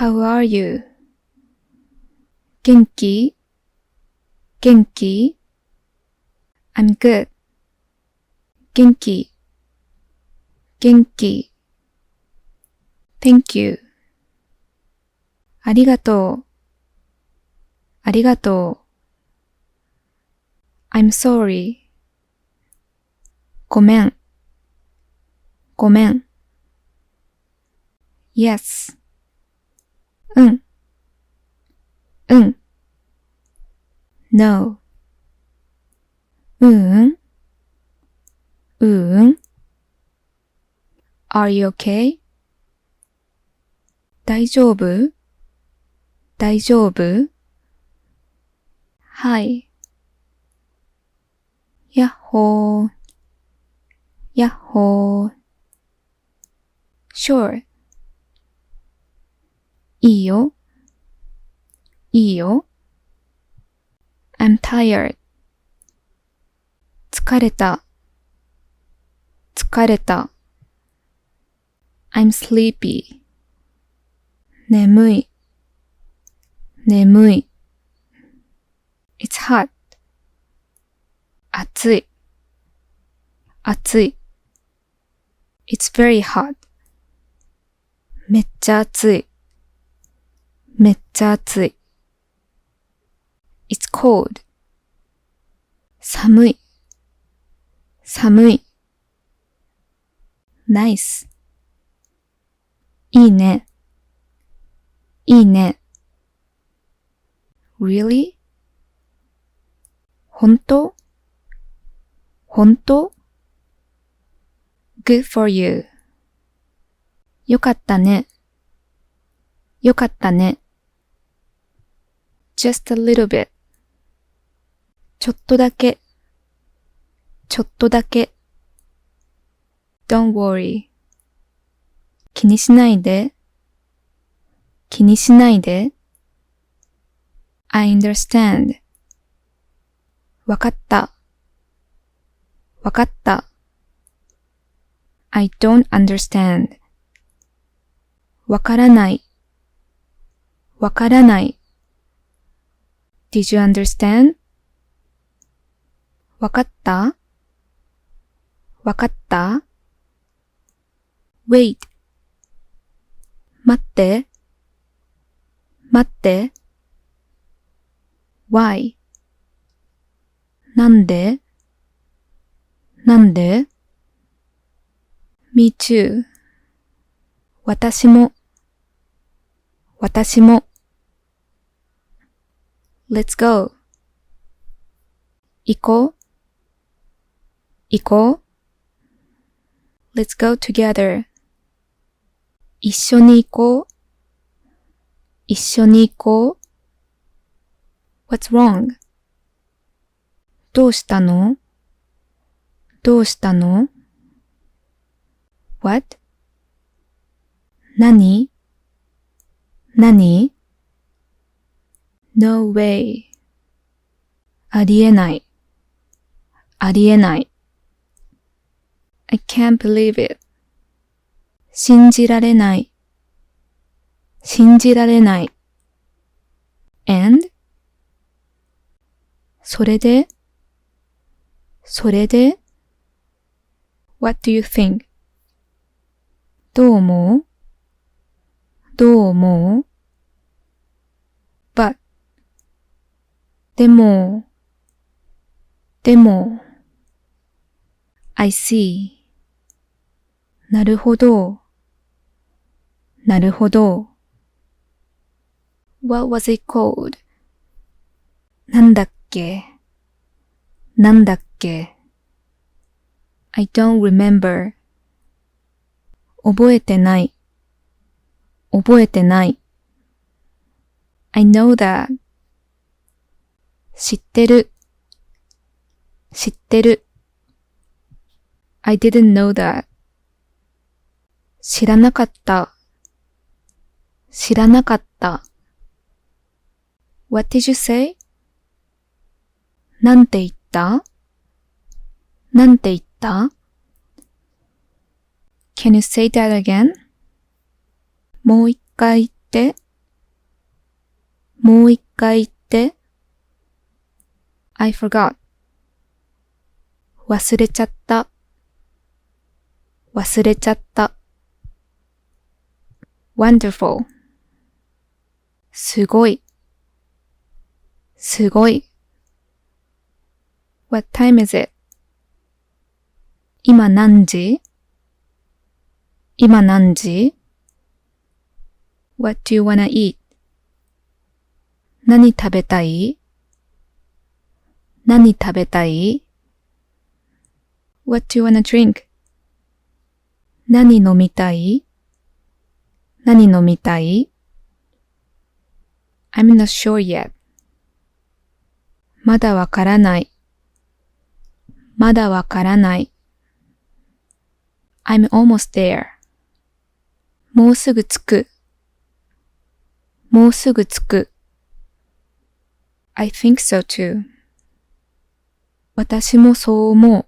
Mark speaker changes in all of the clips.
Speaker 1: How are you? 元気元気 ?I'm good. 元気元気 Thank you. ありがとう。ありがとう。I'm sorry. ごめん。ごめん。Yes. うん。うん。No. ううん。ううん。Are you okay? 大丈夫？大丈夫？はい。やっほー。やっほー。Sure. いいよ。いいよ。I'm tired. 疲れた。疲れた。I'm sleepy. 眠い。眠い。It's hot. 暑い。暑い。It's very hot. めっちゃ暑い。めっちゃ暑い。It's cold. 寒い。寒い。nice. いいね。いいね。really? 本当？本当 ?good for you. よかったね。よかったね。Just a little bit. ちょっとだけ。ちょっとだけ。don't worry. 気にしないで。気にしないで。I understand. わかった。わかった。I don't understand. わからない。わからない。Did you understand? わかったわかった ?wait 待って待って。why? なんでなんで ?me too. 私も。私も。Let's go. 行こう。行こう。let's go together. 一緒に行こう。一緒に行こう。What's wrong? どうしたのどうしたの ?What? 何何 ?No way. ありえない。ありえない。I can't believe it. 信じられない。信じられない。and? それで？それで ?What do you think? どう思う？どう思う？でもでも I see なるほどなるほど What was it called? なんだっけなんだっけ ?I don't remember. 覚えてない。覚えてない。I know that. 知ってる。知ってる。I didn't know that. 知らなかった。知らなかった。What did you say? なんて言った？なんて言った ?Can you say that again? もう一回言って。もう一回言って。I forgot. 忘れちゃった。忘れちゃった。wonderful. すごい。すごい。What time is it? 今何時今何時 ?What do you wanna eat? 何食べたい何食べたい ?What do you wanna drink? 何飲みたい何飲みたい ?I'm not sure yet. まだわからない。まだわからない。I'm almost there. もうすぐ着く。もうすぐ着く。I think so too. 私もそう思う。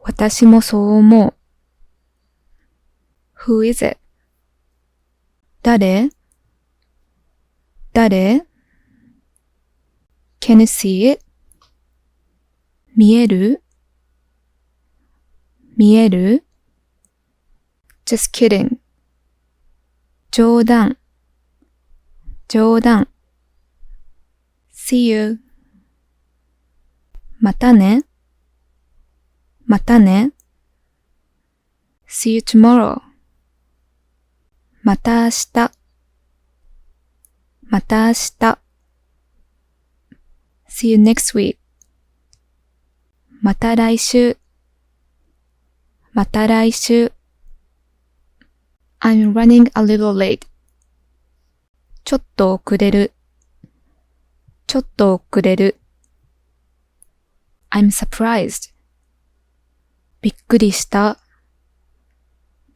Speaker 1: 私もそう思う。Who is it? 誰誰 ?Can you see it? 見える見える ?Just kidding. 冗談冗談 See you. またねまたね See you tomorrow. また明日また明日 See you next week. また来週また来週 I'm running a little late. ちょっと遅れる。ちょっと遅れる。I'm surprised. びっくりした。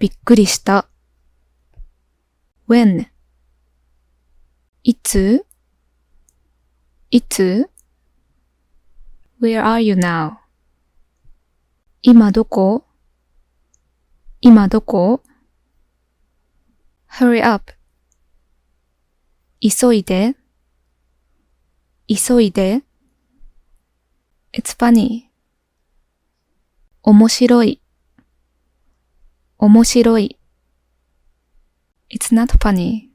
Speaker 1: びっくりした。when いついつ ?Where are you now? 今どこ今どこ ?Hurry up. 急いで。急いで。It's funny. 面白い。面白い。It's not funny.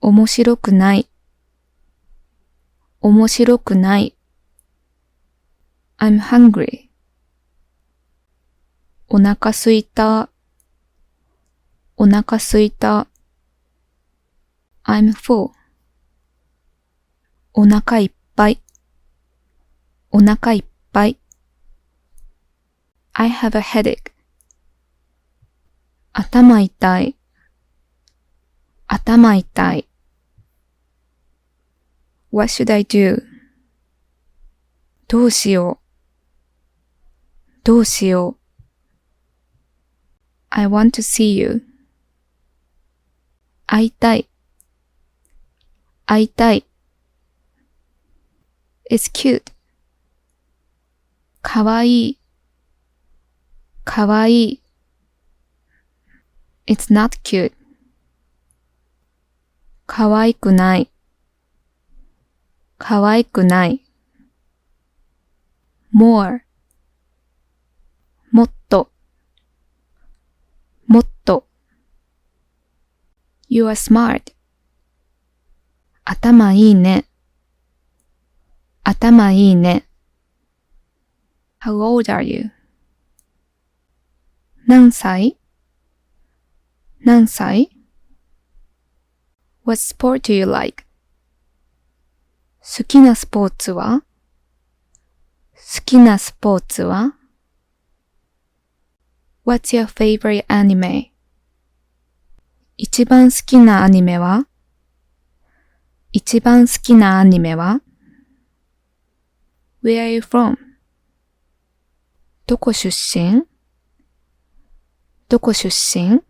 Speaker 1: 面白くない。面白くない。I'm hungry. お腹すいた。お腹すいた。I'm full. お腹いっぱい。お腹いっぱい。I have a headache. 頭痛い。頭痛い。What should I do? どうしよう。どうしよう。I want to see you. 会いたい。会いたい。It's cute. かわいい。かわいい。It's not cute. かわいくない。かわいくない。more もっともっと You are smart 頭いいね頭いいね How old are you? 何歳何歳 What sport do you like? 好きなスポーツは好きなスポーツは ?What's your favorite anime? 一番好きなアニメは一番好きなアニメは ?Where are you from? どこ出身どこ出身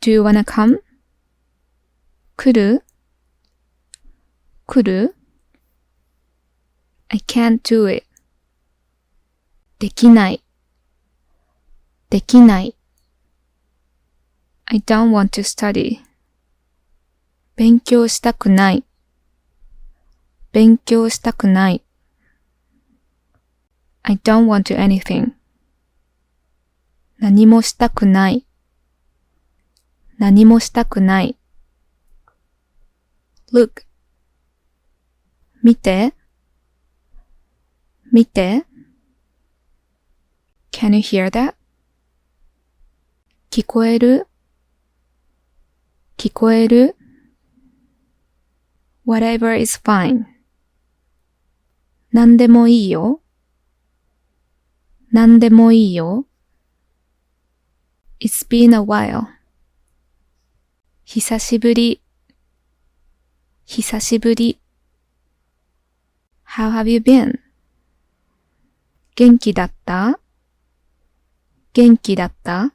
Speaker 1: ?Do you wanna come? 来る来る ?I can't do it. できない。できない。I don't want to study. 勉強したくない。勉強したくない。I don't want to anything. 何もしたくない。何もしたくない。look 見て見て Can you hear that? 聞こえる聞こえる ?whatever is fine. 何でもいいよ。何でもいいよ。It's been a while. 久しぶり。久しぶり。How have you been? 元気だった元気だった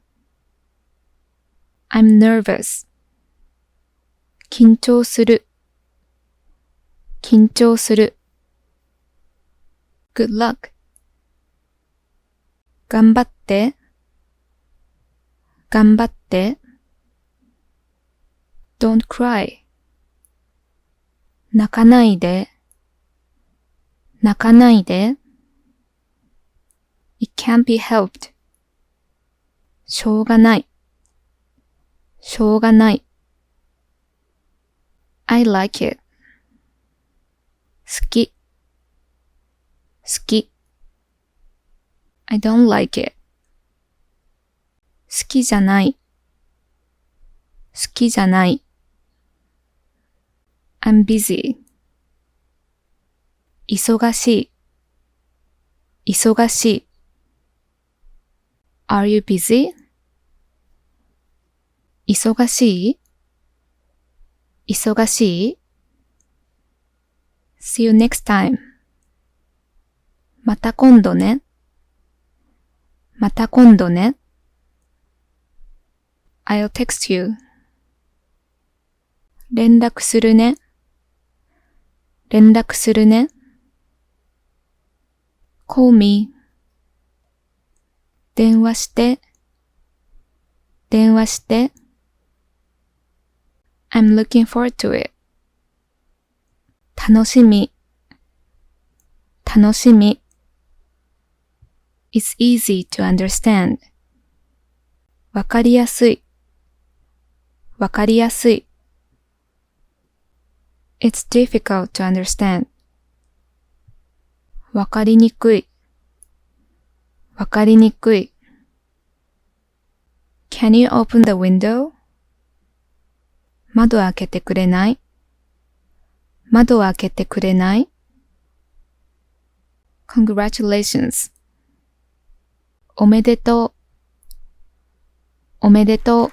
Speaker 1: ?I'm nervous. 緊張する。緊張する。Good luck. 頑張って。頑張って。Don't cry. 泣かないで。泣かないで。It can't be helped. しょうがない。しょうがない。I like it. 好き。好き。I don't like it. 好きじゃない。好きじゃない。I'm busy. 忙しい。忙しい。Are you busy? 忙しい忙しい ?See you next time. また今度ね。また今度ね。I'll text you. 連絡するね。連絡するね。call me. 電話して。電話して。I'm looking forward to it. 楽しみ。楽しみ。It's easy to understand. わかりやすい。わかりやすい。It's difficult to understand. わかりにくい。わかりにくい。Can you open the window? 窓開けてくれない窓開けてくれない ?Congratulations. おめでとう。おめでとう。